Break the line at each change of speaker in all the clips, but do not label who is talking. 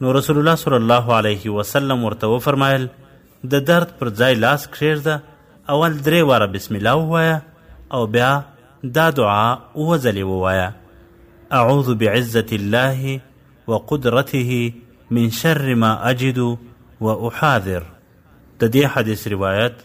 نو
رسول الله
صلی الله علیه وسلم ورته وفرمایل د درد پر ځای لاس کښېږده اول درې واره بسم الله ووایه او بیا دا دعا اووه ځلې ووایه اعوذ بعزة الله وقدرته من شر ما اجد واحاذر د دې حدیث روایت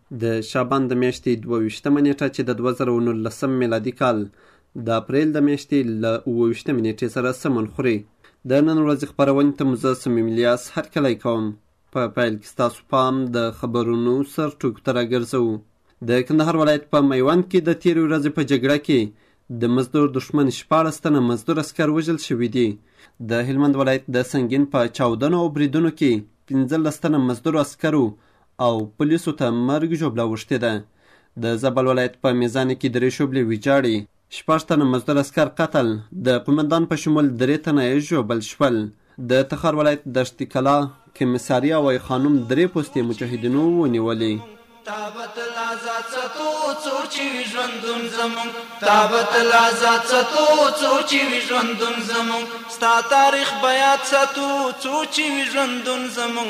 د
شعبان د میاشتې دوه ویشتمه نېټه چې د دوه زره او نولسم میلادي کال د اپریل د میاشتې له اووه ویشتمې نېټې سره سمون خوري. د نن ورځې خپرونې ته مو زه صمیم الیاس هرکلی کوم. په پیل کې ستاسو پام د خبرونو سر ټکو ته راګرځوو. د کندهار ولایت په میوند کې د تېرې ورځې په جګړه کې د مزدور دښمن شپاړس تنه مزدور عسکر وژل شوي دي. د هلمند ولایت د سنګین په چاودنو او بریدونو کې پنځلس تنه مزدور عسکرو او پولیسو ته مرګ ژوبله اوښتې ده. د زابل ولایت په میزانې کې درې شوبلې ویجاړې، شپږ تنه مزدور عسکر قتل، د قومندان په شمول درې تنه یې ژوبل شول. د تخار ولایت دشت کلا، کمیساري او ای خانم درې پوستې مجاهدینو ونیولې.
تابت لازا څتو څو چې وي ژوندون زموږ تابت لازا څتو څو چې وي ژوندون زموږ ستا تاریخ به یاد ساتو څو چې وي ژوندون زموږ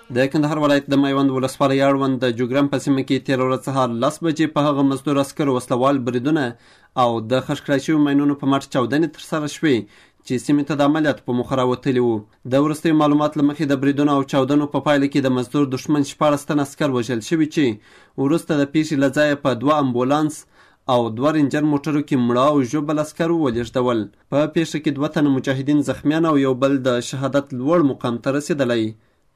د
کندهار ولایت د میوند ولسوالۍ اړوند د جوګرم په سیمه کې تېره ورځ سهار لس بجې په هغه مزدور عسکرو وسلوال بریدونه او د خښ کړای شویو ماینونو په مټ چاودنې ترسره شوې چې سیمې ته د عملیاتو په موخه راوتلي وو د وروستیو معلومات له مخې د بریدونو او چاودنو په پایله کې د مزدور دښمن شپاړس تن عسکر وژل شوي چې وروسته د پیښې له ځایه په دوه امبولانس او دوه رینجر موټرو کې مړه او ژوبل عسکر ولېږدول په پیښه کې دوه تنه مجاهدین زخمیان او یو بل د شهادت لوړ مقام ته رسېدلی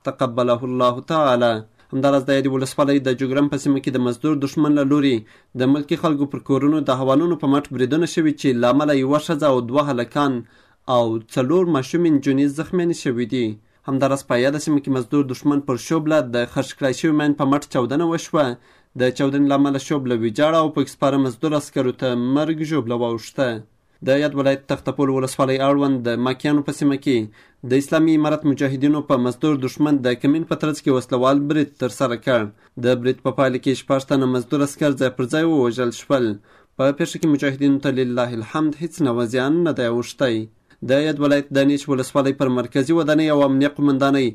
تقبله الله تعالی همداراز د یادې ولسوالۍ د جګرم په سیمه کې د مزدور دښمن له لوري د ملکي خلکو پر کورونو د هوانونو په مټ بریدونه شوي چې له امله یوه ښځه او دوه هلکان او څلور ماشومې نجونې زخمیانې شوي دي همداراز په یاده سیمه کې مزدور دښمن پر شوبله د خرڅ کړای شوي مین په مټ چاودنه وشوه د چاودنې له امله شوبله ویجاړه او پکې سپاره مزدور عسکرو ته مرګ ژوبله واوښته د یاد ولایت تخته پل ولسوالۍ اړوند د ماکیانو په سیمه کې د اسلامي امارت مجاهدینو په مزدور دښمن د کمین په ترڅ کې وسلوال برید ترسره کړ د برید په پایله کې شپږ تنه مزدور عسکر ځای پر ځای ووژل شول په پیښه کې مجاهدینو ته لله الحمد هیڅ نوع زیان نه دی اوښتی د یاد ولایت د نیش ولسوالۍ پر مرکزي ودانۍ او امنیه قومندانۍ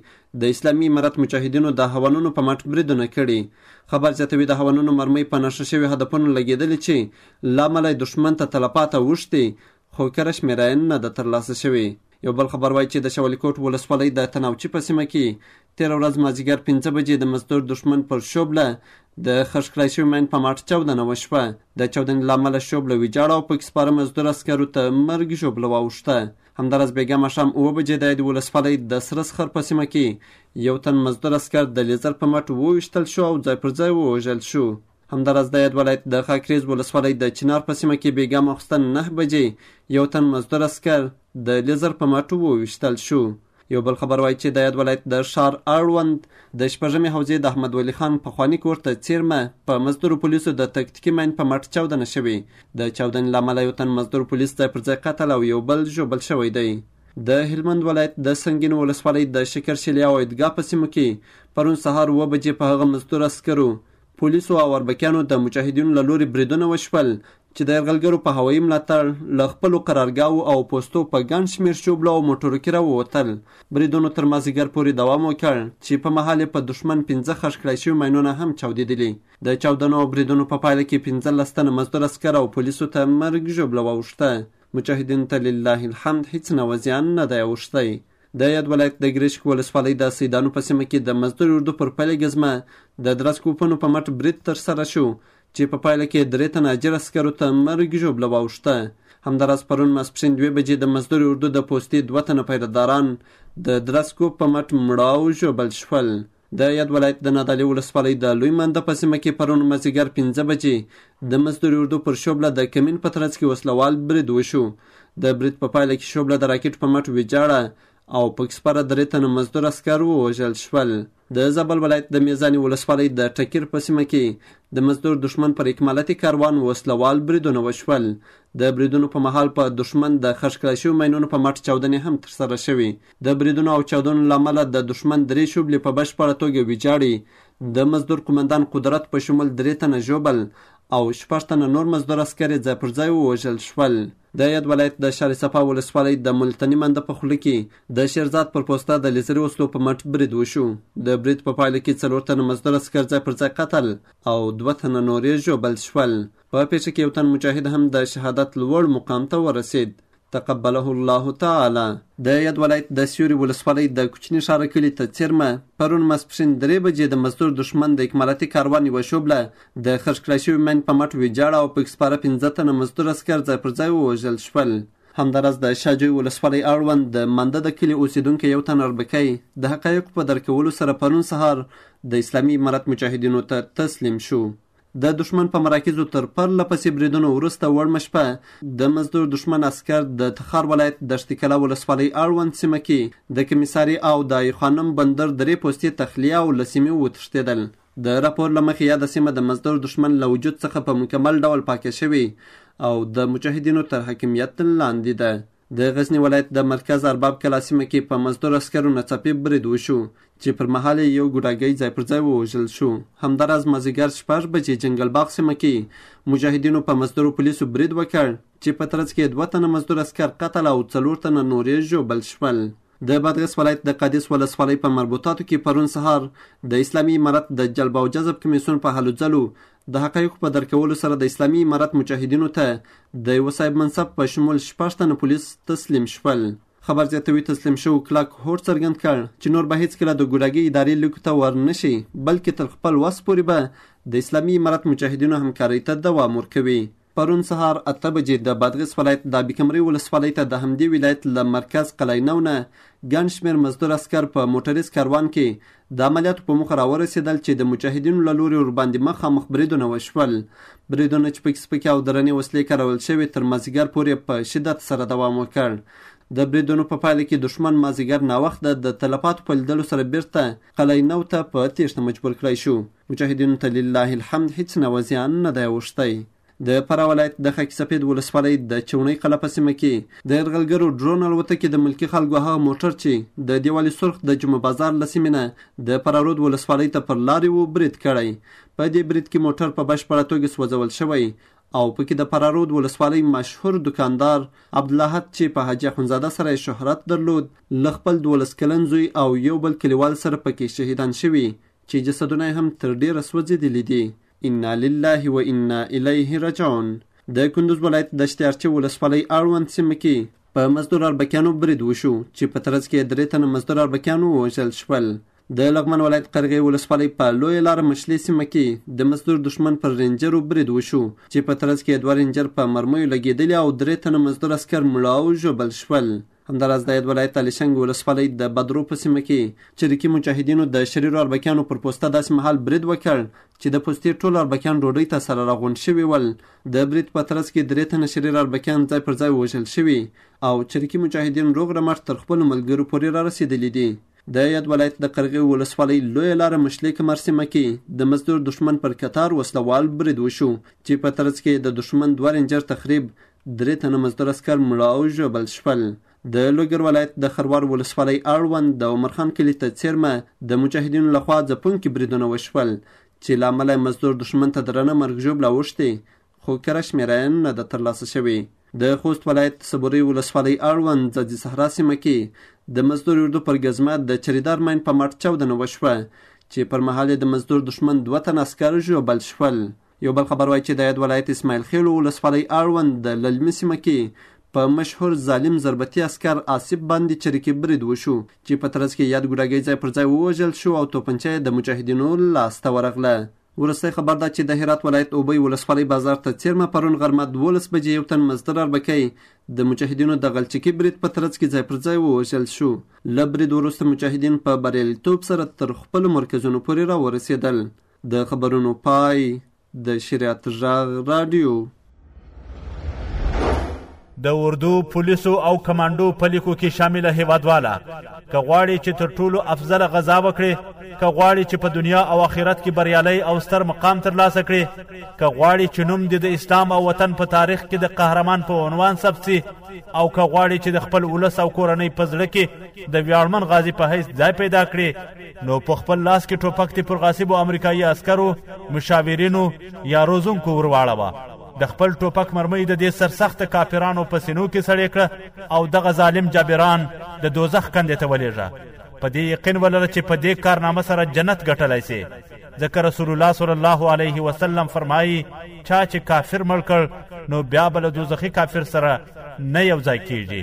د اسلامي امارت مجاهدینو د هوانونو په مټ بریدونه کړي خبر زیاتوي د هوانونو مرمۍ په نښه شوي هدفونو لګېدلې چې لا ملی دښمن ته تلفات اوښتي خو کره شمېره یې نه ده ترلاسه شوې. یو بل خبر وایي چې د شولي کوټ ولسوالۍ د تناوچي په سیمه کې تېره ورځ مازیګر پنځه بجې د مزدور دښمن پر شوبله د خښ کړای شوي ماین په مټ چاودنه وشوه. د چاودنې له امله شوبله ویجاړه او پکې سپاره مزدور عسکرو ته مرګ ژوبله واوښته. همداراز بېګا ماښام اووه بجې د یادې ولسوالۍ د سره سخر په سیمه کې یو تن مزدور عسکر د لیزر په مټ وویشتل شو او ځای پر ځای ووژل شو. همداراز د یاد ولایت د خاکریز ولسوالۍ د چنار په سیمه کې بېګا ماخوستن نهه بجې یو تن مزدور عسکر د لیزر په مټو وویشتل شو یو بل خبر وایي چې د یاد ولایت د ښار اړوند د شپږمې حوزې د احمد ولي خان پخواني کور ته څیرمه په مزدورو پولیسو د تکتیکي مین په مټ چاودنه شوې د چاودنې له امله یو تن مزدور پولیس ځای پر ځای قتل او یو بل ژوبل شوی دی د هلمند ولایت د سنګین ولسوالۍ د شکر شیلیا او عیدګاه په سیمو کې پرون سهار اوه بجې په هغه مزدور عسکرو پولیسو او اربکیانو د مجاهدینو له لوري بریدونه وشول چې د یرغلګرو په هوایي ملاتړ له خپلو قرارګاوو او پوستو په ګڼ شمېر شوبلو او موټرو کې راووتل. بریدونو تر مازیګر پورې دوام وکړ چې په مهال یې په دښمن پنځه خښ کړای شوي ماینونه هم چاودېدلي. د چاودنو او بریدونو په پایله کې پنځلس تنه مزدور عسکر او پولیسو ته مرګ ژوبله واوښته. مجاهدینو ته لله الحمد هیڅ نوع زیان نه دی اوښتی. د یاد ولایت د ګرشک ولسوالۍ د سیدانو په سیمه کې د مزدور اردو پر پلې ګزمه د درس کوپنو په مټ برید ترسره شو چې په پایله کې درې تنه اجیر عسکرو ته مرګ ژوبله واوښته همداراز پرون ماسپښین دوې بجې د مزدور اردو د پوستې دوه تنه پیرداران د درس کوپ په مټ مړه او ژوبل شول د یاد ولایت د نادعلي ولسوالۍ د لوی منده په سیمه کې پرون مازیګر پنځه بجې د مزدوري اردو پر شوبله د کمین په ترڅ کې وسلوال برید وشو. د برید په پایله کې شوبله د راکټ په مټ ویجاړه او پکې سپاره درې تنه مزدور عسکر ووژل شول. د زابل ولایت د میزاني ولسوالۍ د ټکیر په سیمه کې د مزدور دښمن پر اکمالاتي کاروان وسلوال بریدونه وشول د بریدونو په مهال په دښمن د خښ کړای شوي ماینونو په مټ چاودنې هم ترسره شوې د بریدونو او چاودنو له امله د دښمن درې شوبلې په بشپړه توګه ویجاړي، د مزدور قومندان قدرت په شمول درې تنه ژوبل او شپږ تنه نور مزدور عسکر یې ځای پر ځای ووژل شول. د یاد ولایت د شهر صفا ولسوالۍ د ملتني منده په خوله کې د شیرزاد پر پوسته د لیزري وسلو په مټ برید وشو. د برید په پایله کې څلور تنه مزدور عسکر ځای پر ځای قتل او دوه تنه نور یې ژوبل شول. په پېښه کې یو تن مجاهد هم د شهادت لوړ مقام ته ورسېد. تقبله الله تعالی د ید ولایت د سیوري ولسوالۍ د کوچني ښاره کلي ته څېرمه پرون ماسپښین درې بجې د مزدور دښمن د اکمالاتي کاروان یوه شوبله د خښ کړای شوي مین په مټ ویجاړه او پکې سپاره پنځه تنه مزدور عسکر ځای پر ځای ووژل شول. همداراز د شاه جوی ولسوالۍ اړوند د منده د کلي اوسېدونکی یو تن اربکی د حقایقو په درک کولو سره پرون سهار د اسلامي امارت مجاهدینو ته تسلیم شو. د دښمن په مراکزو تر پر له پسې بریدونو وروسته وړمه شپه د مزدور دښمن عسکر د تخار ولایت دشت کلا ولسوالۍ اړوند سیمه کې د کمیساري او د آی خانم بندر درې پوستې تخلیه او له سیمې وتښتېدل. د راپور له مخې یاده سیمه د مزدور دښمن له وجود څخه په مکمل ډول پاکه شوې او د مجاهدینو تر حاکمیت لاندې ده. د غزني ولایت د مرکز ارباب کلا سیمه کې په مزدور عسکرو ناڅاپي برید وشو چې پر مهال یې یو ګوډاګی ځای پر ځای ووژل شو. همداراز مازیګر شپږ بجې جنګل باغ سیمه کې مجاهدینو په مزدورو پولیسو برید وکړ چې په ترڅ کې دوه تنه مزدور عسکر قتل او څلور تنه نور یې ژوبل شول. د بادغیس ولایت د قادس ولسوالۍ په مربوطاتو کې پرون سهار د اسلامي امارت د جلب او جذب کمیسیون په هلو ځلو د حقایقو په درک کولو سره د اسلامي امارت مجاهدینو ته د یوه صاحب منصب په شمول شپږ تنه پولیس تسلیم شول. خبر زیاتوي تسلیم شوو کلک هوډ څرګند کړ چې نور به هیڅکله د ګوډاګي ادارې لیکو ته ور نه شي بلکې تر خپل وس پورې به د اسلامي امارت مجاهدینو همکارۍ ته دوام ورکوي. پرون سهار اته بجې د بادغیس ولایت دابي کمرۍ ولسوالۍ ته د همدې ولایت له مرکز قلعه نو نه ګڼ شمېر مزدور عسکر په موټریز کاروان کې د عملیاتو په موخه راورسېدل چې د مجاهدینو له لوري ورباندې مخامخ بریدونه وشول. بریدونه چې پکې سپکې او درنې وسلې کارول شوې تر مازیګر پورې په شدت سره دوام وکړ. د بریدونو په پایله کې دښمن مازیګر ناوخته د تلفاتو په لیدلو سره بیرته قلعه نو ته په تېښته مجبور کړای شو. مجاهدینو ته لله الحمد هیڅ نوع زیان نه دی اوښتی. د فراه ولایت د خاکي سپید ولسوالۍ د چوڼۍ قلعه په سیمه کې د یرغلګرو ډرون الوتکې د ملکي خلکو هغه موټر چې د دیوالي سرخ د جمعه بازار له سیمې نه د فرارود ولسوالۍ ته پر لارې و برید کړی. په دې برید کې موټر په بشپړه توګه سوځول شوی او پکې د فرارود ولسوالۍ مشهور دکاندار عبدالاحد چې په حاجي اخونزاده سره یې شهرت درلود له خپل دولس کلن زوی او یو بل کلیوال سره پکې شهیدان شوي چې جسدونه یې هم تر ډېره سوځېدلي دي. انا لله و انا الیه رجعون د کندوز ولایت د شتیارچه ولسوالۍ اړوند سیمه کې په مزدور اربکیانو برید وشو چې په ترڅ کې درې تنه مزدور اربکیان ووژل شول. د لغمان ولایت قرغې ولسوالۍ په لویه لاره مشلې سیمه کې د مزدور دښمن پر رینجرو برید وشو چې په ترڅ کې دوه رینجر په مرمیو لګېدلي او درې تنه مزدور عسکر مړه او ژوبل شول. همداراز د یاد ولایت علیشنګ ولسوالۍ د بدرو په سیمه کې چریکي مجاهدینو د شریرو اربکیانو پر پوسته داسې مهال برید وکړ چې د پوستې ټول اربکیان ډوډۍ ته سره راغونډ شوي ول د برید په ترڅ کې درې تنه شریر اربکیان ځای پر ځای وژل شوي او چریکي مجاهدین روغ رمټ تر خپلو ملګرو پورې را رسېدلي دي د یاد ولایت د قرغې ولسوالۍ لویه لاره مشلې کمر سیمه کې د مزدور دښمن پر کتار وسلوال برید وشو چې په ترڅ کې د دښمن دوه رینجر تخریب درې تنه مزدور عسکر مړه او ژوبل شول. د لوګر ولایت د خروار ولسوالۍ اړوند د عمرخان کلي ته څېرمه د مجاهدینو لخوا ځپونکي بریدونه وشول چې له امله مزدور دښمن ته درنه مرګ ژوبله اوښتې خو کره شمېره نه ده ترلاسه شوې. د خوست ولایت صبورۍ ولسوالۍ اړوند ځاځي صحرا سیمه کې د مزدور اردو پر ګزمه د چریدار ماین په مټ چاودنه وشوه چې پر مهال یې د مزدور دښمن دوه تنه عسکر ژوبل شول. یو بل خبر وایي چې د یاد ولایت اسماعیل خېلو ولسوالۍ اړوند د للمي سیمه کې په مشهور ظالم ضربتي عسکر آصف باندې چریکي برید وشو چې په ترڅ کې یاد ګوډاګی ځای پر ځای ووژل شو او توپنچه یې د مجاهدینو لاسته ورغله ورستی خبر دا چې د هرات ولایت اوبۍ ولسوالۍ بازار ته څیرمه پرون غرمه دولس بجې یو تن مزدور اربکی د مجاهدینو د غلچکي برید په ترڅ کې ځای پر ځای ووژل شو له برید وروسته مجاهدین په بریالیتوب سره تر خپلو مرکزونو پورې راورسېدل د خبرونو پای د شریعت غږ رادیو
د اردو پولیسو او کمانډو په لیکو کې شامل هیوادواله که غواړي چې تر ټولو افضل غذا وکړي که غواړي چې په دنیا او آخرت کې بریالی او ستر مقام ترلاسه کړي که غواړي چې نوم دې د اسلام او وطن په تاریخ کې د قهرمان په عنوان ثبت شي او که غواړي چې د خپل ولس او کورنۍ په زړه کې د ویاړمن غازي په حیث ځای پیدا کړي نو په خپل لاس کې ټوپک ته پر غاصبو امریکایي عسکرو مشاورینو یا روزونکو ورواړوه د خپل ټوپک مرمۍ د دې سرسخت کاپیرانو په سینو کې سړې کړه او دغه ظالم جابران د دوزخ کندې ته ولېږه په دې یقین ولره چې په دې کارنامه سره جنت ګټلی سي ځکه رسول الله صلی الله علیه وسلم فرمایي چا چې کافر مړ کړ نو بیا به له دوزخي کافر سره نه یو ځای کیږي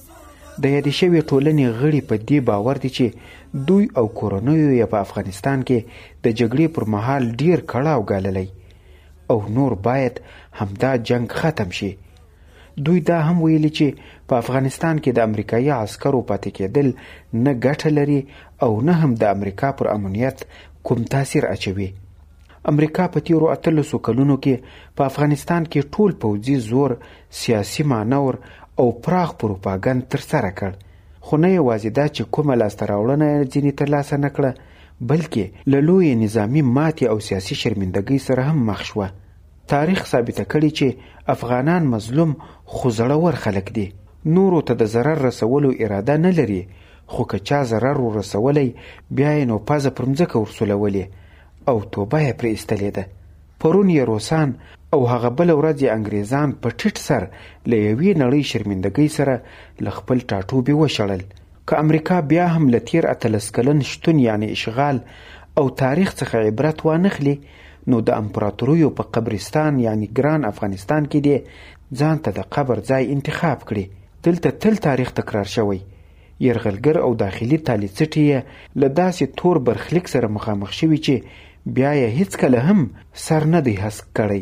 د
یادې شوې ټولنې غړي په دې باور دي چې دوی او کورنیو یې په افغانستان کې د جګړې پر مهال ډیر کړاو ګاللی او نور باید همدا جنگ ختم شي دوی دا هم ویلي چې په افغانستان کې د امریکایي عسکرو پاتې کېدل نه ګټه لري او نه هم د امریکا پر امنیت کوم تاثیر اچوي امریکا په تیرو اتلسو کلونو کې په افغانستان کې ټول پوځي زور، سیاسي مانور او پراخ پروپاګند ترسره کړ، خو نه یوازې دا چې کومه لاسته راوړنه یې ځینې ترلاسه نه کړه، بلکې له لویې نظامي ماتې او سیاسي شرمندګۍ سره هم مخ شوه. تاریخ ثابته کړې چې افغانان مظلوم خو زړور خلک دي، نورو ته د ضرر رسولو اراده نه لري، خو که چا ضرر ورسولی بیا یې نو پزه پر مځکه ورسولولې او توبه یې پرې ایستلې ده پرون یې روسان او هغه بل ورځ یې انګریزان په ټیټ سر له یوې نړۍ شرمندګۍ سره له خپل ټاټوبې وشړل که امریکا بیا هم له تیر اتلس کلن شتون یعنی اشغال او تاریخ څخه عبرت وانخلي نو د امپراتوریو په قبرستان یعنی ګران افغانستان کې دې ځان ته د قبر ځای انتخاب کړي دلته تل تاریخ تکرار شوی یرغلګر او داخلي تالي څټي یې له داسې تور برخلیک سره مخامخ شوي چې بیا یې هیڅکله هم سر نه دی هسک کړی.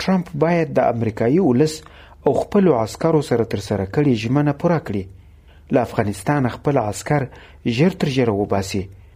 ټرمپ باید د امریکايي ولس او خپلو عسکرو سره ترسره کړې ژمنه پوره کړي، له افغانستانه خپل عسکر ژر تر ژره وباسي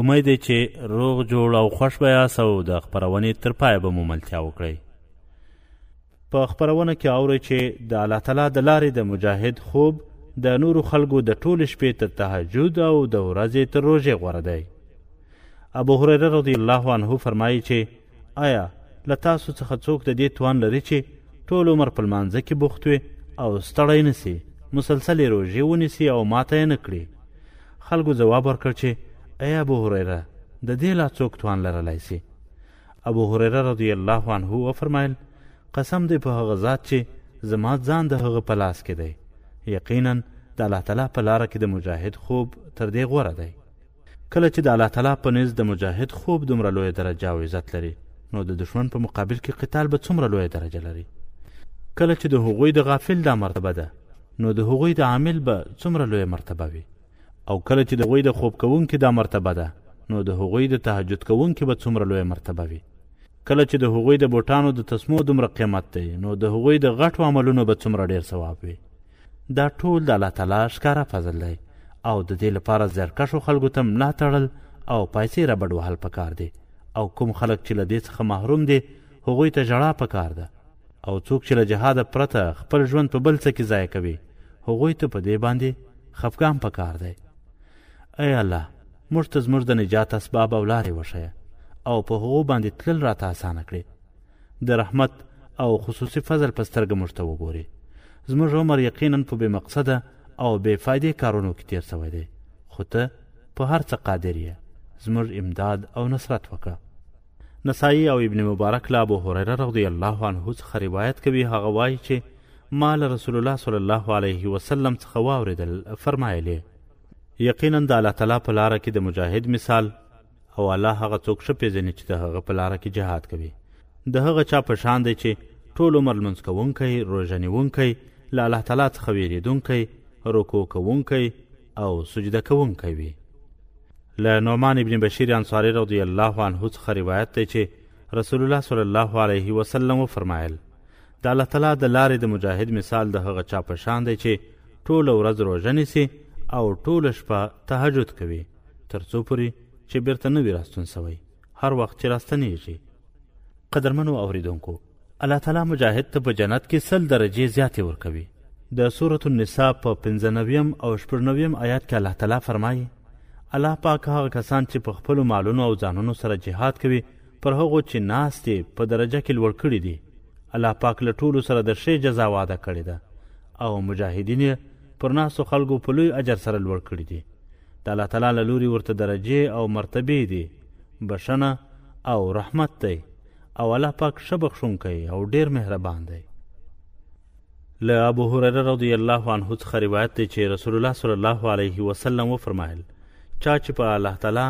امید دی چې روغ جوړ او خوښ به یاست او د خپرونې تر پایه به مو ملتیا وکړئ په خپرونه کې اورئ چې د الله تعالی د لارې د مجاهد خوب د نورو خلکو د ټولې شپې تر تهجد او د ورځې تر روژې غوره دی ابو هریره رضی الله عنه فرمایي چې آیا له تاسو څخه څوک د دې توان لري چې ټول عمر په لمانځه کې بوخت وي او ستړی نه سي مسلسل یې روژې ونیسي او ماته یې نه کړي خلکو ځواب ورکړ چې ای ابو هریره د دې لا څوک توان لرلی سي ابو هریره رضی الله عنه وفرمایل قسم دی په هغه ذات چې زما ځان د هغه په لاس کې دی یقینا د الله تعالی په لاره کې د مجاهد خوب تر دې غوره دی کله چې د الله تعالی په نزد د مجاهد خوب دومره لویه درجه او عزت لري نو د دشمن په مقابل کې قتال به څومره لویه درجه لري کله چې د هغوی د غافل دا مرتبه ده نو د هغوی د عامل به څومره لویه مرتبه وي او کله چې د هغوی د خوب کوونکي دا مرتبه ده نو د هغوی د تهجد کوونکي به څومره لویه مرتبه وي کله چې د هغوی د بوټانو د تسمو دومره قیمت دی نو د هغوی د غټو عملونو به څومره ډیر ثواب وي دا ټول د الله تعالی ښکاره فضل دی او د دې لپاره زیارکښو خلکو ته ملا تړل او پیسې ربډ وهل پکار دي او کوم خلک چې له دې څخه محروم دي هغوی ته ژړا پکار ده او څوک چې له جهاده پرته خپل ژوند په بل څه کې ضایع کوي هغوی ته په دې باندې خفګان پکار دی ای الله موږ ته زموږ د نجات اسباب او لارې وښیه او په هغو باندې تلل راته اسانه کړي د رحمت او خصوصي فضل په سترګه موږ ته وګوري زموږ عمر یقینا په بې مقصده او بې فایدې کارونو کې تیر شوی دی خو ته په هر څه قادر یې زموږ امداد او نصرت وکړه نسائی او ابن مبارک له ابو هريره رضی الله عنه څخه روایت کوي هغه وایي چې ما له رسول الله صلی الله علیه وسلم څخه واوریدل فرمایلی یقینا د الله تعالی په لار کې د مجاهد مثال او الله هغه څوک ښه پیژني چې د هغه په لاره کې جهاد کوي د هغه چا په شان دی چې ټول عمر لمونځ کوونکی روژه نیونکی له الله تعالی څخه ویریدونکی رکوع کوونکی او سجده کوونکی وي له نعمان ابن بشیر انصاری رضی الله عنه څخه روایت دی چې رسول الله صلی الله علیه وسلم وفرمایل د الله تعالی د لارې د مجاهد مثال د هغه چا په شان دی چې ټوله ورځ روژه نیسي او ټوله شپه تهجد کوي تر څو پورې چې بیرته نه وي راستون سوی هر وخت چې راستنیږي قدرمنو اوریدونکو الله تعالی مجاهد ته په جنت کې سل درجې زیاتې ورکوي د سورة النساء په پنځه نویم او شپږ نویم آیات کې الله تعالی فرمایي الله پاک هغه کسان چې په خپلو مالونو او ځانونو سره جهاد کوي پر هغو چې ناست یې په درجه کې لوړ کړي دي الله پاک له ټولو سره د ښې جزا وعده کړې ده او مجاهدین یې پر ناستو خلکو په لوی اجر سره لوړ کړي دي د الله تعالی له لوري ورته درجې او مرتبې دي بښنه او رحمت دی او الله پاک ښه بخښونکی او ډیر مهربان دی له ابو هريره رضی الله عنه څخه روایت دی چې رسول الله صلی الله علیه وسلم وفرمایل چا چې په الله تعالی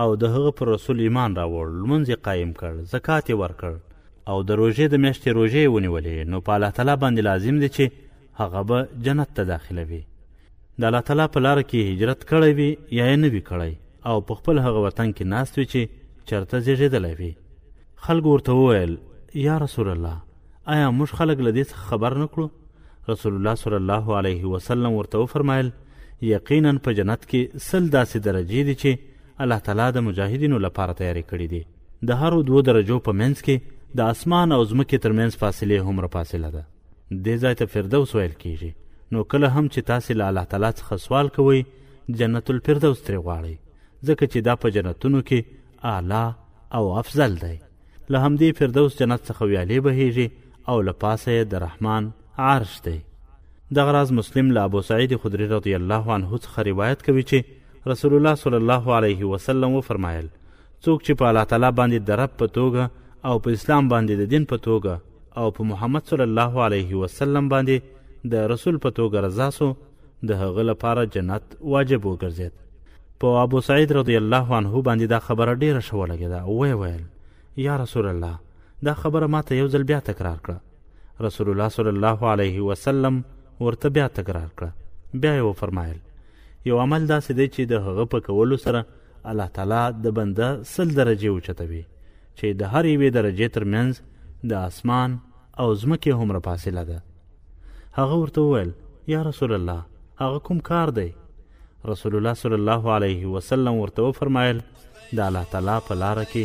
او د هغه پر رسول ایمان راوړ لمونځ یې قایم کړ زکات یې ورکړ او د روژې د میاشتې روژې یې ونیولې نو په الله تعالی باندې لازم دی چې هغه به جنت ته داخلوي د الله تعالی په لار کې هجرت کړی وي یا یې نه وي کړی او په خپل هغه وطن کې ناست وي چې چرته زیږېدلی وي خلکو ورته وویل یا رسول الله آیا موږ خلک له دې څخه خبر نه کړو رسول الله صلی الله علیه وسلم ورته وفرمایل یقینا په جنت کې سل داسې درجې دي چې الله تعالی د مجاهدینو لپاره تیارې کړې دي د هرو دوو درجو په منځ کې د اسمان او ځمکې ترمنځ فاصلې هومره فاصله ده دې ځای ته فردوس ویل کیږي نو کله هم چې تاسې له الله تعالی څخه سوال کوئ جنت الفردوس ترې غواړئ ځکه چې دا په جنتونو کې اعلی او افضل دی له همدې فردوس جنت څخه ویالې بهیږي او له پاسه یې د رحمان عرش دی دغه راز مسلم له ابو سعید خدری رضی الله عنه څخه روایت کوي چې رسول الله صلی الله علیه وسلم وفرمایل څوک چې په الله تعالی باندې د رب په توګه او په اسلام باندې د دین په توګه او په محمد صلی الله علیه وسلم باندې د رسول په توګه رضا سو د هغه لپاره جنت واجب وګرځید په ابو سعید رضی الله عنه باندې دا خبره ډیره ښه ولګېده وی ویل یا رسول الله دا خبره ماته یو ځل بیا تکرار کړه رسول الله صلی الله علیه وسلم ورته بیا تکرار کړه بیا یې وفرمایل یو عمل داسې دی چې د هغه په کولو سره الله تعالی د بنده سل درجې اوچتوي چې د هر یوې درجې ترمنځ د اسمان او ځمکې هومره فاصله ده هغه ورته وویل یا رسول الله هغه کوم کار دی رسول الله صلی الله علیه وسلم ورته وفرمایل د الله تعالی په لاره کې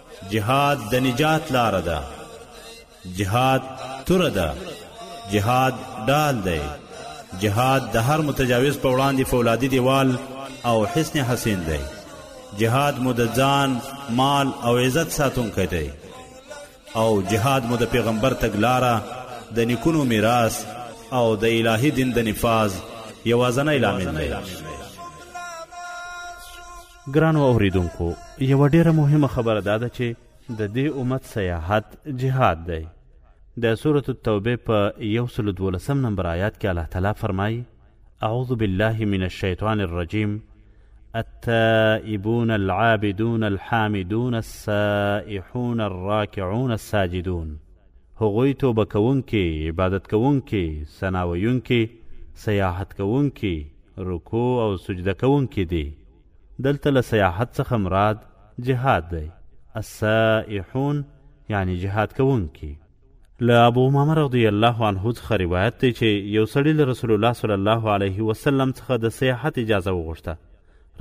جهاد
د نجات لار ده جهاد تور ده جهاد ډال دی جهاد د هر متجاوز په وړاندې فولادي دیوال او حسن حسین دی جهاد مو د ځان مال او عزت ساتونکی دی او جهاد مو د پیغمبر تګلاره د نیکونو میراث او د الهي دین د نفاذ یوازنی لامل دی
ګرانو اوریدونکو یوه ډیره مهمه خبره دا ده چې د دې امت سیاحت جهاد دی د سورة التوبه په یو سل دولسم نمبر آیات کې الله تعالی فرمایي اعوذ بالله من الشیطان الرجیم التائبون العابدون الحامدون السائحون الراکعون الساجدون هغوی توبه کوونکي عبادت کوونکي ثنا ویونکي سیاحت کوونکي رکوع او سجده کوونکي دي دلته له سیاحت څخه مراد جهاد دی السائحون یعنی جهاد کوونکي له ابو امامه رضی الله عنه څخه روایت دی چې یو سړي له رسول الله صلی الله علیه وسلم څخه د سیاحت اجازه وغوښته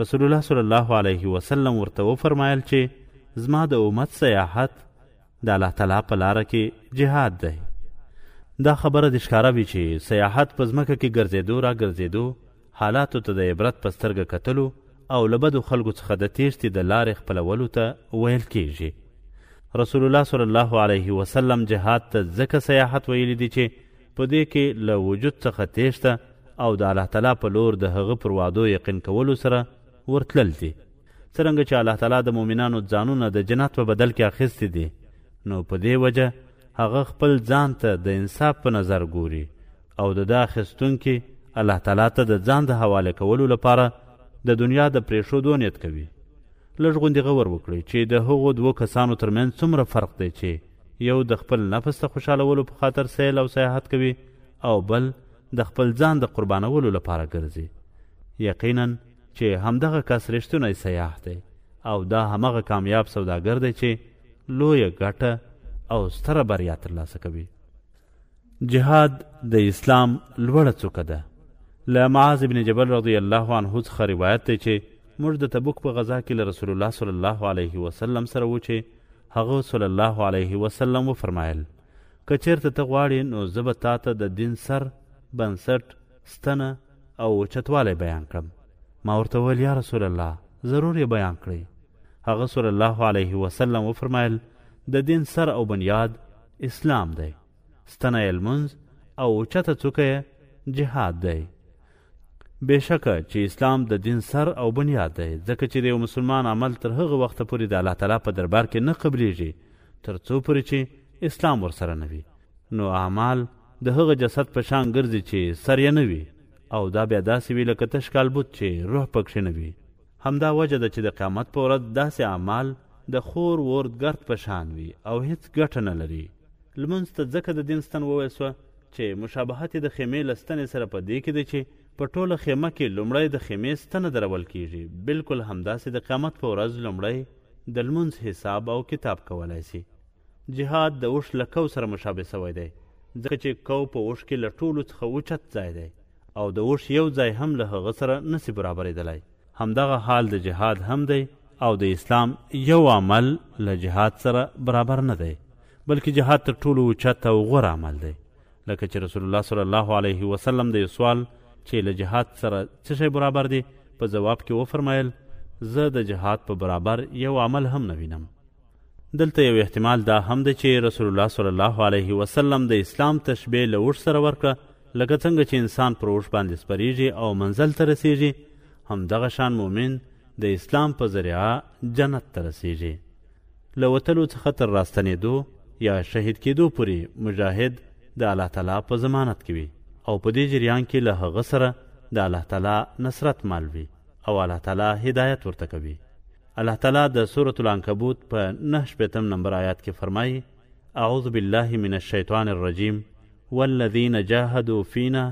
رسول الله صلی الله علیه وسلم ورته وفرمایل چې زما د امت سیاحت د الله تعالی په لاره کې جهاد دی دا خبره د ښکاره وي چې سیاحت په ځمکه کې ګرځېدو را ګرځېدو حالاتو ته د عبرت په سترګه کتلو او له بدو خلکو څخه د تیښتې د لارې خپلولو ته ویل کیږي رسول الله صلی الله علیه وسلم جهاد ته ځکه سیاحت ویلی دی چې په دې کې له وجود څخه تیښته او د الله تعالی په لور د هغه پر وعدو یقین کولو سره ورتلل دي څرنګه چې الله تعالی د مؤمنانو ځانونه د جنت په بدل کې اخیستي دي نو په دې وجه هغه خپل ځان ته د انصاف په نظر ګوري او د ده اخیستونکي الله تعالی ته د ځان د حواله کولو لپاره د دنیا د پرېښودو نیت کوي لږ غوندې غور وکړئ چې د هغو دوو کسانو ترمنځ څومره فرق دی چې یو د خپل نفس ته خوشحالولو په خاطر سیل او سیاحت کوي او بل د خپل ځان د قربانولو لپاره ګرځي یقینا چې همدغه کس رښتونی سیاح دی او دا همغه کامیاب سوداګر دی چې لویه ګټه او ستره بریا ترلاسه کوي جهاد د اسلام لوړه څوکه ده له معاذ ابن جبل رضی الله عنه څخه روایت دی چې موږ د تبوک په غزا کې له رسول الله صلی الله علیه وسلم سره و چې هغه صلی الله علیه وسلم وفرمایل که چېرته ته غواړې نو زه به تا ته د دین سر، بنسټ، ستنه او اوچتوالی بیان کړم. ما ورته وویل یا رسول الله ضرور یې بیان کړئ. هغه صلی الله علیه وسلم وفرمایل د دین سر او بنیاد اسلام دی، ستنه یې لمونځ او اوچته څوکه یې جهاد دی. بېشکه چې اسلام د دین سر او بنیاد دی ځکه چې د یو مسلمان عمل تر هغه وخته پورې د الله تعالی په دربار کې نه قبلېږي تر څو پورې چې اسلام ورسره نه وي نو اعمال د هغه جسد په شان ګرځي چې سر یې نه وي او دا بیا داسې وي لکه تش کالبوت چې روح پکښې نه وي همدا وجه ده چې د قیامت په ورځ داسې اعمال د خور ورد ګرد په شان وي او هیڅ ګټه نه لري لمونځ ته ځکه د دین ستن وویل سوه چې مشابهت یې د خیمې له ستنې سره په دې کې دی چې په ټوله خیمه کې لومړی د خیمې ستنه درول کیږي بلکل همداسې د قیامت په ورځ لومړی د لمونځ حساب او کتاب کولای سي جهاد د اوښ له کو سره مشابه سوی دی ځکه چې کو په اوښ کې له ټولو څخه اوچت ځای دی او د اوښ یو ځای هم له هغه سره نه شي برابرېدلای. همدغه حال د جهاد هم دی او د اسلام یو عمل له جهاد سره برابر نه دی، بلکې جهاد تر ټولو اوچت او غوره عمل دی. لکه چې رسول الله صلی الله علیه وسلم د یو سوال چې له جهاد سره څه شی برابر دي؟ په ځواب کې وفرمایل، زه د جهاد په برابر یو عمل هم نه وینم. دلته یو احتمال دا هم دی چې رسول الله صلی الله علیه وسلم د اسلام تشبیه له اوښ سره ورکړه لکه څنګه چې انسان پر اوښ باندې سپرېږي او منزل ته رسېږي همدغه شان مؤمن د اسلام په ذریعه جنت ته رسېږي له وتلو څخه تر راستنېدو یا شهید کېدو پورې مجاهد د الله تعالی په ضمانت کې وي او په دې جریان کې له هغه سره د الله تعالی نصرت مل وي او الله تعالی هدایت ورته کوي الله تعالی د سورة العنکبوت په نه شپېتم نمبر آیات کې فرمایي اعوذ بالله من الشیطان الرجیم والذین جاهدوا فینا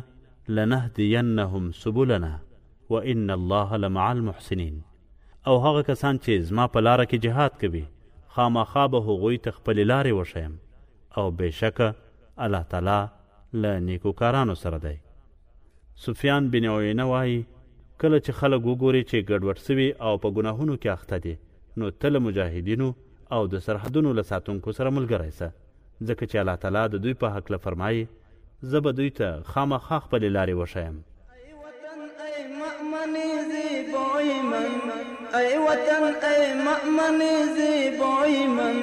لنهدینهم سبلنا وان الله لمع المحسنین او هغه کسان چې زما په لاره کې جهاد کوي خامخا به هغوی ته خپلې لارې وښیم او بېشکه الله تعالی له نیکوکارانو سره دی سفیان بن عینه وایي، کله چې خلک وګورې چې ګډوډ سوي او په ګناهونو کې اخته دي، نو ته له مجاهدینو او د سرحدونو له ساتونکو سره ملګری سه، ځکه چې الله تعالی د دوی په هکله فرمایي، زه به دوی ته خامخا خپلې لارې وښیم.
ای وطن ای مأمنې زیبای من ای وطن ای مأمنې زیبای من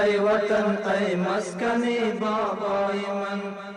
ای وطن ای
مسکن
بابای من.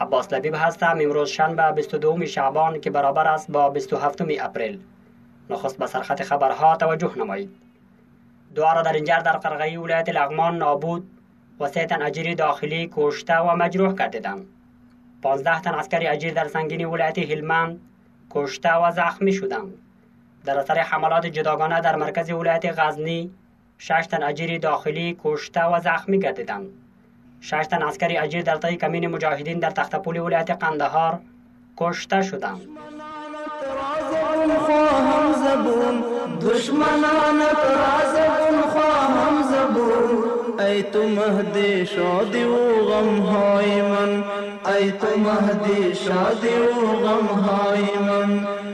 عباس لبیب هستم امروز شنبه 22 شعبان که برابر است با 27 اپریل نخست به سرخط خبرها توجه نمایید دو در اینجا در قرغی ولایت لغمان نابود و سه تن داخلی کشته و مجروح گردیدند پانزده تن عسکر اجیر در سنگین ولایت هلمند کشته و زخمی شدند در اثر حملات جداگانه در مرکز ولایت غزنی شش تن اجیر داخلی کشته و زخمی گردیدند شش تن عسکری اجیر در طی کمین مجاهدین در تختپول ولایت قندهار کشته شدند
دشمنان ترازبون خواهم زبون ای تو مهدی شادی و غم های من ای تو مهدی شادی و غم های من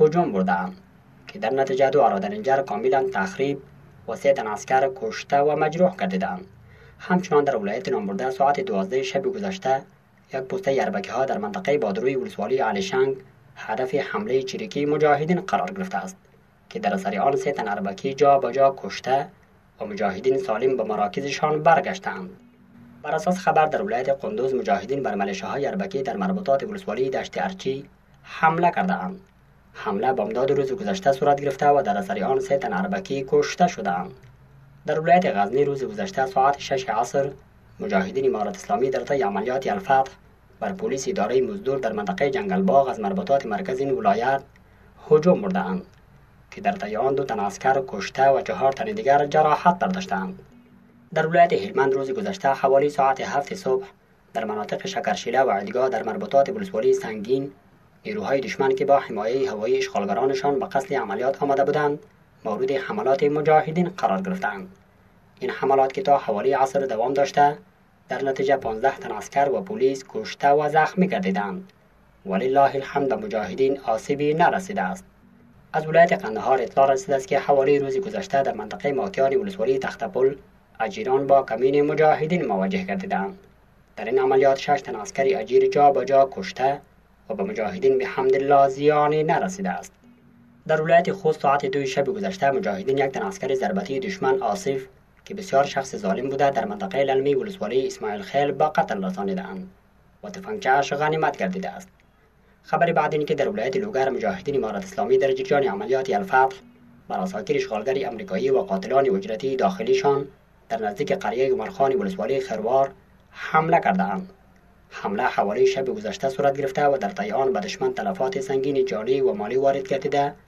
هجوم بردهاند که در نتیجه دو ارادنجر کاملا تخریب و سه تن عسکر کشته و مجروح گردیدند همچنان در ولایت نامبرده ساعت دوازده شب گذشته یک پسته یربکی ها در منطقه بادروی ولسوالی علیشنگ هدف حمله چریکی مجاهدین قرار گرفته است که در اثر آن سه تن اربکی جا به جا کشته و مجاهدین سالم به مراکزشان برگشتند بر اساس خبر در ولایت قندوز مجاهدین بر های اربکی در مربوطات ولسوالی دشت ارچی حمله کرده اند حمله بامداد روز گذشته صورت گرفته و در اثر آن سه تن اربکی کشته شده اند در ولایت غزنی روز گذشته ساعت 6 عصر مجاهدین امارت اسلامی در طی عملیات الفتح بر پلیس اداره مزدور در منطقه جنگل باغ از مربوطات مرکز این ولایت هجوم برده اند که در طی آن دو تن اسکر کشته و چهار تن دیگر جراحت برداشتند در ولایت هلمند روز گذشته حوالی ساعت هفت صبح در مناطق شکرشیله و عدگاه در مربوطات ولسوالی سنگین نیروهای دشمن که با حمایه هوایی اشغالگرانشان به قصد عملیات آمده بودند مورد حملات مجاهدین قرار گرفتند این حملات که تا حوالی عصر دوام داشته در نتیجه 15 تن عسکر و پلیس کشته و زخمی گردیدند ولله الحمد مجاهدین آسیبی نرسیده است از ولایت قندهار اطلاع رسیده است که حوالی روز گذشته در منطقه ماکیان ولسوالی تختپل اجیران با کمین مجاهدین مواجه گردیدند در این عملیات شش تن عسکری اجیر جا به جا کشته و به مجاهدین به حمد الله زیانی نرسیده است در ولایت خوست ساعت دوی شب گذشته مجاهدین یک تن اسکر ضربتی دشمن آصف که بسیار شخص ظالم بوده در منطقه للمی ولسوالی اسماعیل خیل با قتل رسانیدهاند و تفنگچهاش غنیمت گردیده است خبر بعد اینکه در ولایت لوگر مجاهدین امارت اسلامی در جریان عملیات الفتح بر عساکر اشغالگر امریکایی و قاتلان اجرتی داخلیشان در نزدیک قریه عمرخان ولسوالی خروار حمله کرده اند. حمله حوالی شب گذشته صورت گرفته و در طی آن به دشمن تلفات سنگین جانی و مالی وارد گردیده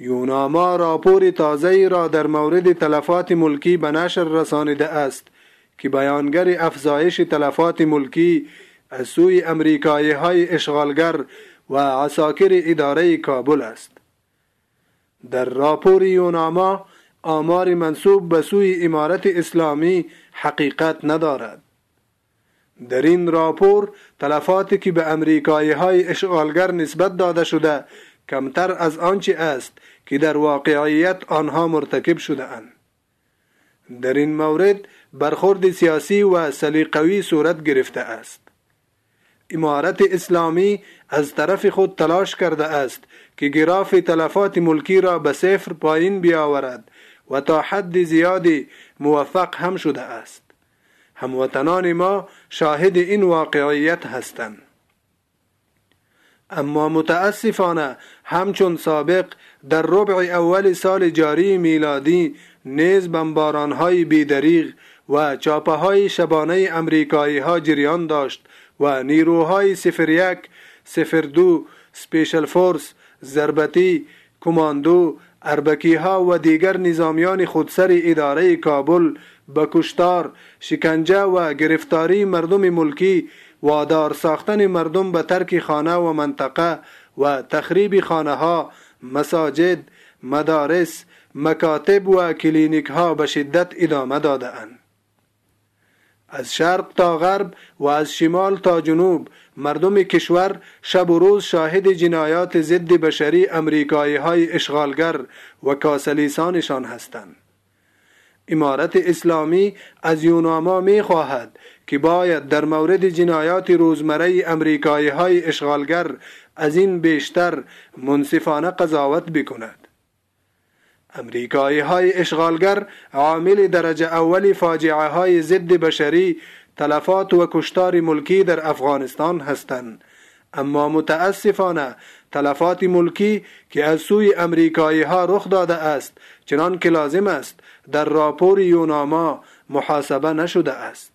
یوناما راپور تازهی را در مورد تلفات ملکی به نشر رسانیده است که بیانگر افزایش تلفات ملکی از سوی امریکاییهای اشغالگر و عساکر اداره کابل است. در راپور یوناما آمار منسوب به سوی امارت اسلامی حقیقت ندارد. در این راپور تلفاتی که به امریکایی های اشغالگر نسبت داده شده کمتر از آنچه است که در واقعیت آنها مرتکب شده در این مورد برخورد سیاسی و سلیقوی صورت گرفته است امارت اسلامی از طرف خود تلاش کرده است که گراف تلفات ملکی را به صفر پایین بیاورد و تا حد زیادی موفق هم شده است هموطنان ما شاهد این واقعیت هستند اما متاسفانه همچون سابق در ربع اول سال جاری میلادی نیز بمبارانهای بیدریغ و چاپه های شبانه امریکایی ها جریان داشت و نیروهای سفر یک، سفر دو، سپیشل فورس، زربتی، کماندو، اربکی ها و دیگر نظامیان خودسر اداره کابل به کشتار، شکنجه و گرفتاری مردم ملکی وادار ساختن مردم به ترک خانه و منطقه و تخریب خانه ها، مساجد، مدارس، مکاتب و کلینیک ها به شدت ادامه داده از شرق تا غرب و از شمال تا جنوب مردم کشور شب و روز شاهد جنایات ضد بشری امریکایی های اشغالگر و کاسلیسانشان هستند. امارت اسلامی از یوناما می خواهد که باید در مورد جنایات روزمره امریکایی های اشغالگر از این بیشتر منصفانه قضاوت بکند امریکایی های اشغالگر عامل درجه اولی فاجعه های ضد بشری تلفات و کشتار ملکی در افغانستان هستند اما متاسفانه تلفات ملکی که از سوی امریکایی ها رخ داده است چنان که لازم است در راپور یوناما محاسبه نشده است.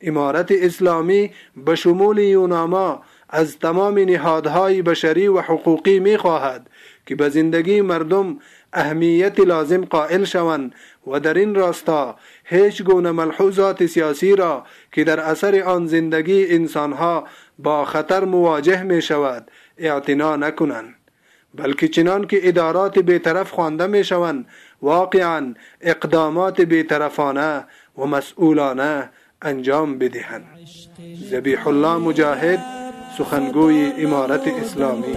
امارت اسلامی به شمول یوناما از تمام نهادهای بشری و حقوقی میخواهد که به زندگی مردم اهمیت لازم قائل شوند و در این راستا هیچ گونه ملحوظات سیاسی را که در اثر آن زندگی انسانها با خطر مواجه می شود اعتنا نکنند بلکه چنانکه ادارات بی طرف خوانده می شوند واقعا اقدامات بی طرفانه و مسئولانه انجام بدهند ذبیح الله مجاهد سخنگوی امارت اسلامی.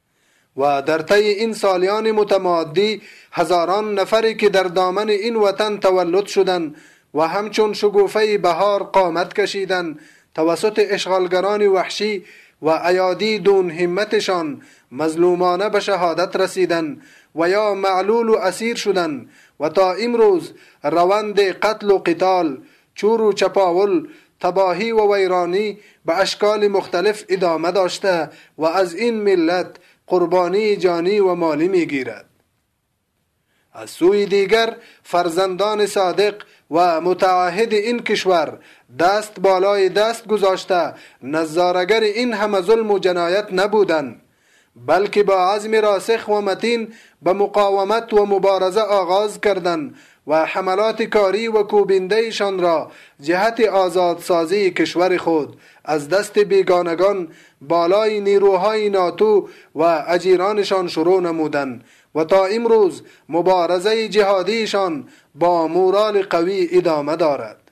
و در طی این سالیان متمادی هزاران نفری که در دامن این وطن تولد شدند و همچون شگوفه بهار قامت کشیدن توسط اشغالگران وحشی و ایادی دون همتشان مظلومانه به شهادت رسیدن و یا معلول و اسیر شدن و تا امروز روند قتل و قتال چور و چپاول تباهی و ویرانی به اشکال مختلف ادامه داشته و از این ملت قربانی جانی و مالی گیرد. از سوی دیگر فرزندان صادق و متعهد این کشور دست بالای دست گذاشته نظارگر این همه ظلم و جنایت نبودند بلکه با عزم راسخ و متین به مقاومت و مبارزه آغاز کردند و حملات کاری و شان را جهت آزادسازی کشور خود از دست بیگانگان بالای نیروهای ناتو و اجیرانشان شروع نمودند و تا امروز مبارزه جهادیشان با مورال قوی ادامه دارد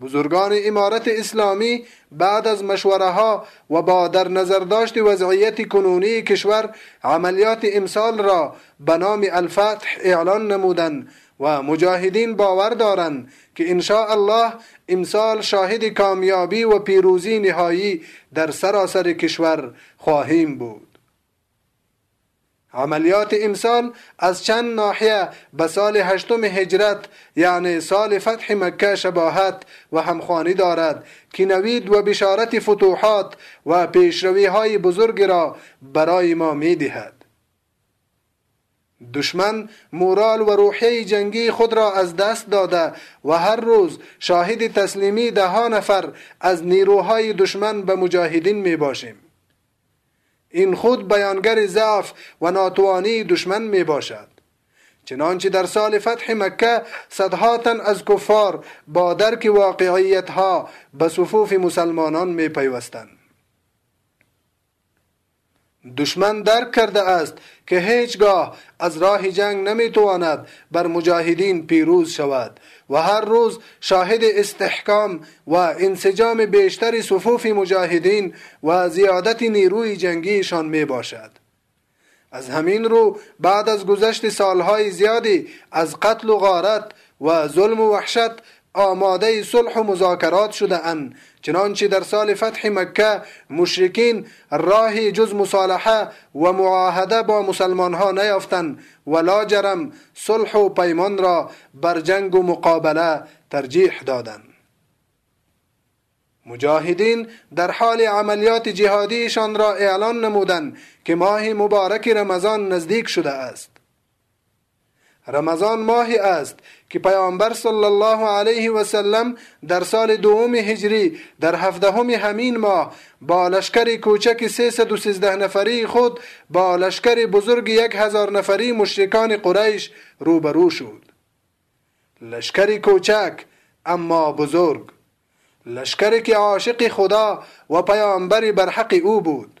بزرگان امارت اسلامی بعد از مشورهها و با در نظر داشت وضعیت کنونی کشور عملیات امسال را به نام الفتح اعلان نمودند و مجاهدین باور دارند که ان شاء الله امسال شاهد کامیابی و پیروزی نهایی در سراسر کشور خواهیم بود. عملیات امسال از چند ناحیه به سال هشتم هجرت یعنی سال فتح مکه شباهت و همخوانی دارد که نوید و بشارت فتوحات و پیشروی های بزرگ را برای ما می دهد. دشمن مورال و روحیه جنگی خود را از دست داده و هر روز شاهد تسلیمی ده ها نفر از نیروهای دشمن به مجاهدین می باشیم. این خود بیانگر ضعف و ناتوانی دشمن می باشد چنانچه در سال فتح مکه صدها تن از کفار با درک واقعیت ها به صفوف مسلمانان می پیوستند دشمن درک کرده است که هیچگاه از راه جنگ نمیتواند بر مجاهدین پیروز شود و هر روز شاهد استحکام و انسجام بیشتر صفوف مجاهدین و زیادت نیروی جنگیشان می باشد. از همین رو بعد از گذشت سالهای زیادی از قتل و غارت و ظلم و وحشت آماده صلح و مذاکرات شده چنانچه در سال فتح مکه مشرکین راه جز مصالحه و معاهده با مسلمانها نیافتند و لاجرم صلح و پیمان را بر جنگ و مقابله ترجیح دادند. مجاهدین در حال عملیات جهادی شان را اعلان نمودند که ماه مبارک رمضان نزدیک شده است. رمضان ماهی است که پیامبر صلی الله علیه و سلم در سال دوم هجری در هفدهم همین ماه با لشکر کوچک 313 نفری خود با لشکر بزرگ 1000 نفری مشرکان قریش روبرو شد لشکر کوچک اما بزرگ لشکری که عاشق خدا و پیامبر برحق او بود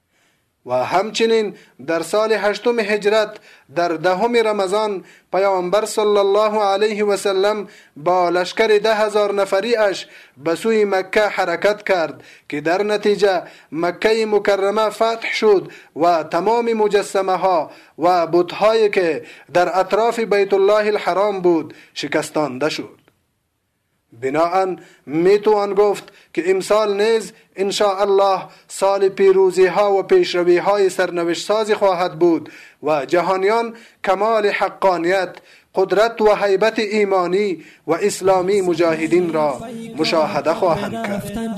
و همچنین در سال هشتم هجرت در دهم رمضان پیامبر صلی الله علیه و سلم با لشکر ده هزار نفری اش به سوی مکه حرکت کرد که در نتیجه مکه مکرمه فتح شد و تمام مجسمه ها و بت که در اطراف بیت الله الحرام بود شکستانده شد بناا میتوان گفت که امسال نیز ان الله سال پیروزی ها و پیشروی های سرنوشت سازی خواهد بود و جهانیان کمال حقانیت قدرت و حیبت ایمانی و اسلامی مجاهدین را مشاهده خواهند کرد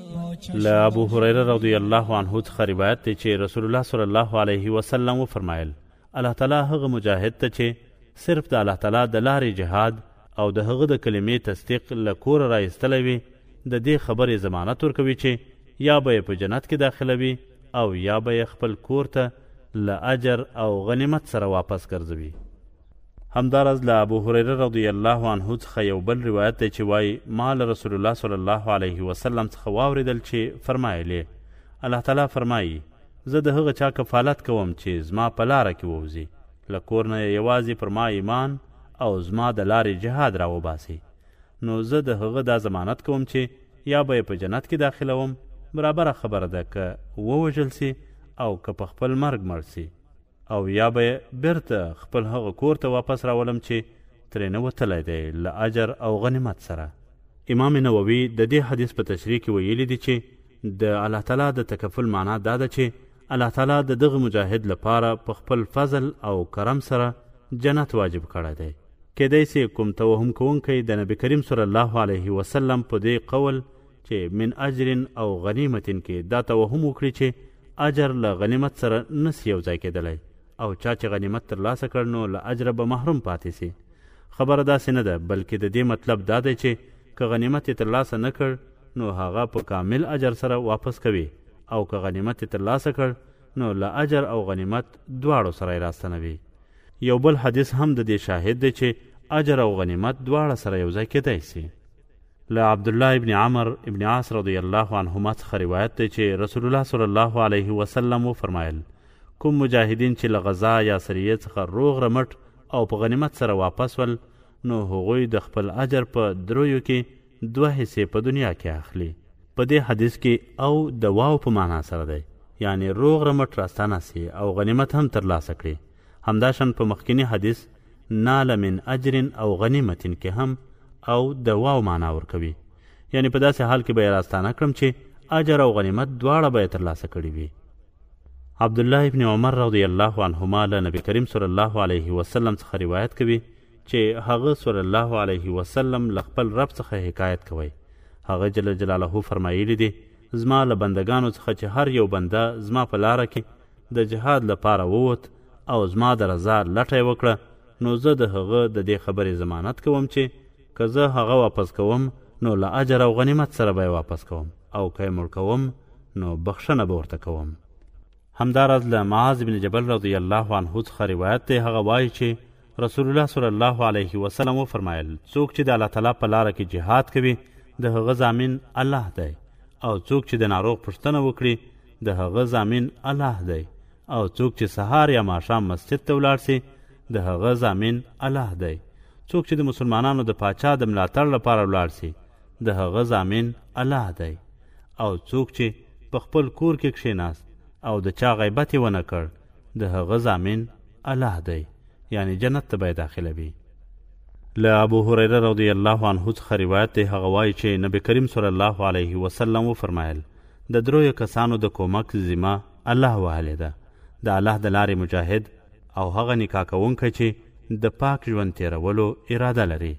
له ابو هريره رضی الله عنه څخه روایت دی چې رسول الله صلی الله علیه وسلم وفرمایل الله تعالی هغه مجاهد ته چې صرف د الله تعالی د لارې جهاد او د هغه د کلمې تصدیق له کوره را ایستلی وي د دې خبرې ضمانت ورکوي چې یا به یې په جنت کې داخلوي او یا به یې خپل کور ته له اجر او غنیمت سره واپس ګرځوي همداراز له ابو هريره رضي الله عنه څخه یو بل روایت دی چې وایي ما له رسول الله صلی الله علیه وسلم څخه واوریدل چې فرمایلی الله تعالی فرمایي زه د هغه چا کفالت کوم چې زما په لاره کې ووځي له کور نه یوازې پر ما ایمان او زما د لارې جهاد راوباسي نو زه د هغه دا ضمانت کوم چې یا به یې په جنت کې داخلوم برابره خبره ده که ووژل سي او که په خپل مرګ مړ سي او یا به یې بېرته خپل هغه کور ته واپس راولم چې ترېنه وتلی دی له اجر او غنیمت سره. امام نووي د دې حدیث په تشریح کې ویلي دي چې د الله تعالی د تکفل معنی دا ده چې الله تعالی د دغه مجاهد له پاره په خپل فضل او کرم سره جنت واجب کړی دی. کېدای سي کوم توهم کوونکی د نبي کریم صلی الله علیه وسلم په دې قول چې من اجر او غنیمت کې دا توهم وکړي چې اجر له غنیمت سره نس یو ځای کېدلی او چا چې غنیمت ترلاسه کړ نو له اجره به محروم پاتې سي خبره داسې نه ده بلکې د دې مطلب دا دی چې که غنیمت یې ترلاسه نه کړ نو هغه په کامل اجر سره واپس کوي او که غنیمت یې ترلاسه کړ نو له اجر او غنیمت دواړو سره یې راستنوي یو بل حدیث هم د دې شاهد دی چې اجر او غنیمت دواړه سره یو ځای کېدای سي له عبد الله ابن عمر ابن عاص رضی الله عنهما څخه روایت دی چې رسول الله صلی الله علیه وسلم وفرمایل کوم مجاهدین چې له غزا یا سریه څخه روغ رمټ او په غنیمت سره واپس ول نو هغوی د خپل اجر په درویو کې دوه حصې په دنیا کې اخلي په دې حدیث کې او د واو په معنا سره دی یعنی روغ رمټ راستانه سي او غنیمت هم ترلاسه کړي همداشان په مخکیني حدیث نال من اجر او غنیمت کې هم او د واو معنا ورکوي یعنی په داسې حال کې به یې راستانه کړم چې اجر او غنیمت دواړه به یې ترلاسه کړي وي عبد الله ابن عمر رضی الله عنهما له نبی کریم صلی الله علیه وسلم څخه روایت کوي چې هغه صلی الله علیه وسلم له خپل رب څخه حکایت کوي هغه جل جلاله فرمایلی دی زما له بندگانو څخه چې هر یو بنده زما په لاره کې د جهاد لپاره ووت او زما د رضا لټه یې وکړه، نو زه د هغه د دې خبرې ضمانت کوم چې که زه هغه واپس کوم نو له اجر او غنیمت سره به یې واپس کوم او که یې مړ کوم نو بخښنه به ورته کوم. همداراز له معاذ بن جبل رضی الله عنه څخه روایت دی هغه وایي چې رسول الله صلی الله علیه وسلم وفرمایل څوک چې د الله تعالی په لاره کې جهاد کوي د هغه ضامن الله دی او څوک چې د ناروغ پوښتنه وکړي د هغه ضامن الله دی او څوک چې سهار یا ماښام مسجد ته ولاړ سي د هغه ضامن الله دی څوک چې د مسلمانانو د پاچا د ملاتړ لپاره ولاړ سي د هغه ضامن الله دی او څوک چې په خپل کور کې کښېناست او د چا غیبت یې ونه کړ د هغه ضامن الله دی یعنی جنت ته به داخله وي له ابو هريره رضی الله عنه څخه روایت دی هغه وایي چې نبی کریم صلی الله علیه وسلم وفرمایل د دریو کسانو د کومک ذمه الله وهلې ده د الله د لارې مجاهد او هغه نکاح کوونکی چې د پاک ژوند تیرولو اراده لري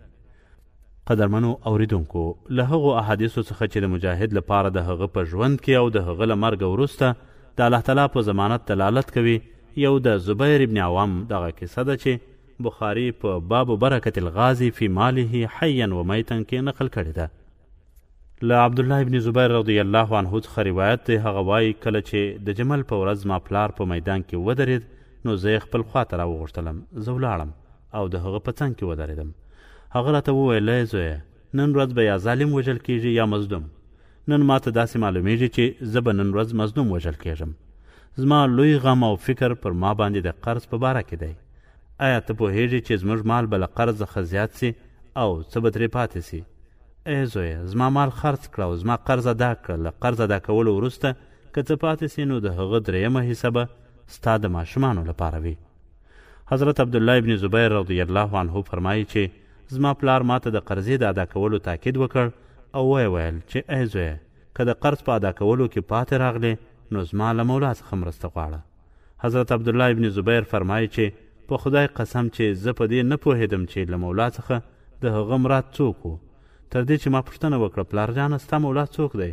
قدرمنو اوریدونکو له هغو احادیثو څخه چې د مجاهد لپاره د هغه په ژوند کې او د هغه له مرګه وروسته د الله تعالی په ضمانت دلالت کوي یو د زبیر ابن عوام دغه کیسه ده چې بخاری په باب برکت الغازی فی ماله حیا و میتا کې نقل کړې ده له عبدالله ابن زبیر رضی الله عنه څخه روایت دی هغه وایي کله چې د جمل په ورځ زما پلار په میدان کې ودرید نو زه یې خپل خواته راوغوښتلم زه ولاړم او د هغه په څنګ کې ودرېدم هغه راته وویل ای زویه نن ورځ به یا ظالم وژل کیږي یا مظلوم نن ما ته داسې معلومیږي چې زه به نن ورځ مظلوم وژل کیږم زما لوی غم او فکر پر ما باندې د قرض په باره کې دی آیا ته پوهیږي چې زموږ مال به له قرض څخه زیات سي او څه به ترې پاتې سي ای زویه زما مال خرڅ کړه او زما قرض ادا کړه له قرض ادا کولو وروسته که څه پاتې سي نو د هغه درېیمه حصه به ستا د ماشومانو لپاره وي حضرت عبدالله ابن زبیر رضی الله عنه فرمایي چې زما پلار ماته د قرضې د ادا کولو تاکید وکړ او ویې ویل چې ای زویه که د قرض په ادا کولو کې پاتې راغلې نو زما له مولا څخه مرسته غواړه حضرت عبدالله ابن زبیر فرمایي چې په خدای قسم چې زه په دې نه پوهېدم چې له مولا څخه د هغه مراد څوک و تر دې چې ما پوښتنه وکړه پلارجانه ستا مولا څوک دی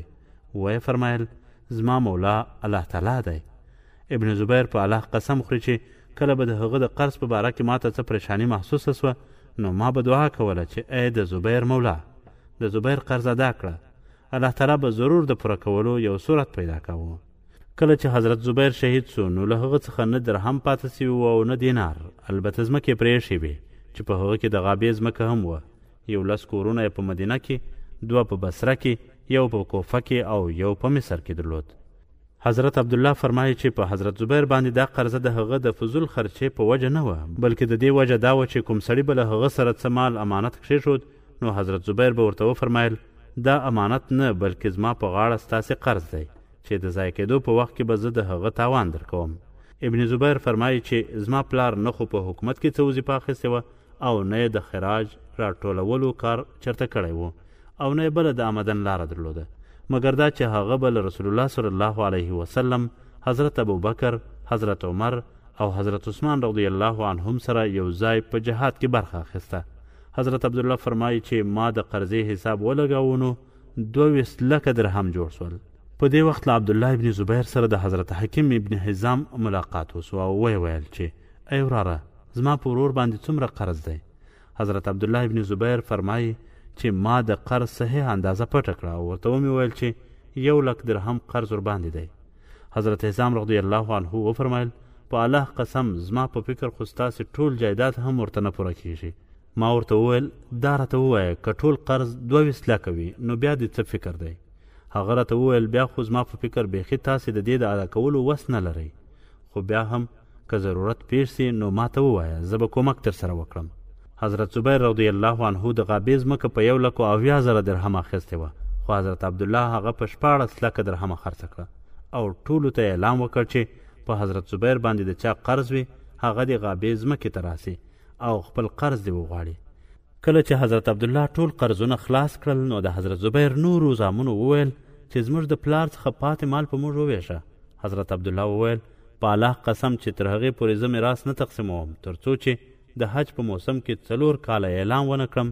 ویې فرمایل زما مولا الله تعالی دی ابن زبیر په الله قسم خوري چې کله به د هغه د قرض په باره کې ماته څه پریشانی محسوسه سوه نو ما به دعا کوله چې ای د زبیر مولا د زبیر قرض ادا کړه الله تعالی به ضرور د پوره کولو یو صورت پیدا کاوه. کله چې حضرت زبیر شهید سو نو له هغه څخه نه درهم پاته سوي و او نه دینار البته ځمکې یې پرې ایښې وې چې په هغه کې د غابې ځمکه هم وه یو لس کورونه یې په مدینه کې دوه په بصره کې یو په کوفه کې او یو په مصر کې درلود حضرت عبدالله فرمایي چې په حضرت زبیر باندې دا قرضه د هغه د فضول خرچې په وجه نه وه بلکې د دې وجه دا وه چې کوم سړي به له هغه سره څه مال امانت کښېښود نو حضرت زبیر به ورته وفرمایل دا امانت نه بلکې زما په غاړه ستاسې قرض دی چې د ضایع کېدو په وخت کې به زه د هغه تاوان درکوم ابن زبیر فرمایي چې زما پلار نه خو په حکومت کې څه وظیفه اخیستې وه او نه یې د خراج راټولولو کار چرته کړی و او نه یې بله د آمدن لاره درلوده مګر دا چې هغه به له رسول الله صلی الله علیه وسلم حضرت ابوبکر حضرت عمر او حضرت عثمان رضی الله عنهم سره یو ځای په جهاد کې برخه اخیسته حضرت عبدالله فرمایي چې ما د قرضې حساب ولګاوه نو دوه ویشت لکه درهم جوړ سول په دې وخت له عبدالله ابن زبیر سره د حضرت حکیم ابن حزام ملاقات وسو او ویې ویل چې ای وراره زما په ورور باندې څومره قرض دی حضرت عبدالله ابن زبیر فرمایي چې ما د قرض صحیح اندازه پټه کړه او ورته ومې ویل چې یو لک درهم قرض ورباندې دی حضرت حسام رضی الله عنه وفرمایل په الله قسم زما په فکر خو ستاسې ټول جایداد هم ورته نه پوره کیږي ما ورته وویل دا راته ووایه که ټول قرض دوه ویشت لکه وي نو بیا دې څه فکر دی هغه راته وویل بیا خو زما په فکر بیخي تاسې د دې د ادا کولو وس نه لرئ خو بیا هم که ضرورت پیښ سي نو ما ته ووایه زه به کومک در سره وکړم حضرت زبیر رضی الله عنه د غابې ځمکه په یو لکو اویا زره درهم اخیستې وه خو حضرت عبدالله هغه په شپاړس لکه درهمه خرڅه کړه او ټولو ته اعلان وکړ چې په حضرت زبیر باندې د چا قرض وي هغه د غابې ځمکې ته راسي او خپل قرض دې وغواړي
کله چې حضرت عبدالله ټول قرضونه خلاص کړل نو د حضرت زبیر نورو زامنو وویل چې زموږ د پلار څخه پاتې مال په موږ وویشه حضرت عبدالله وویل په الله قسم چې تر هغې پورې زه میراث نه تقسیموم تر څو چې د حج په موسم کې څلور کاله اعلان ونه کړم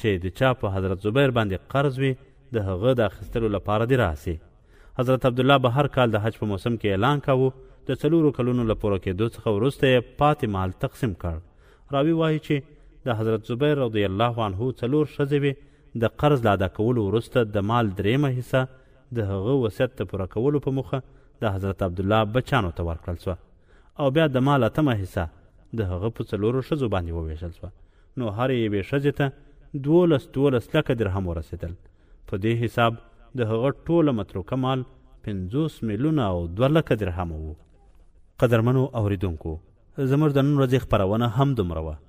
چې د چا په حضرت زبیر باندې قرض وي د هغه د اخیستلو لپاره دې راسي حضرت عبدالله به هر کال د حج په موسم کې اعلان کاوه د څلورو کلونو له پوره کېدو څخه وروسته یې پاتې مال تقسیم کړ راوي وایي چې د حضرت زبیر رضی الله عنه څلور ښځې وې د قرض له ادا کولو وروسته د مال درېیمه حصه د هغه وصیت د پوره کولو په موخه د حضرت عبدالله بچیانو ته ورکړل شوه او بیا د مال اتمه حصه د هغه په څلورو ښځو باندې وویشل شوه نو هرې یوې ښځې ته دولس دولس لکه درهم ورسېدل په دې حساب د هغه ټوله متروکه مال پنځوس میلیونه او دوه لکه درهمه وو قدرمنو اوریدونکو زموږ د نن ورځې خپرونه هم دومره وه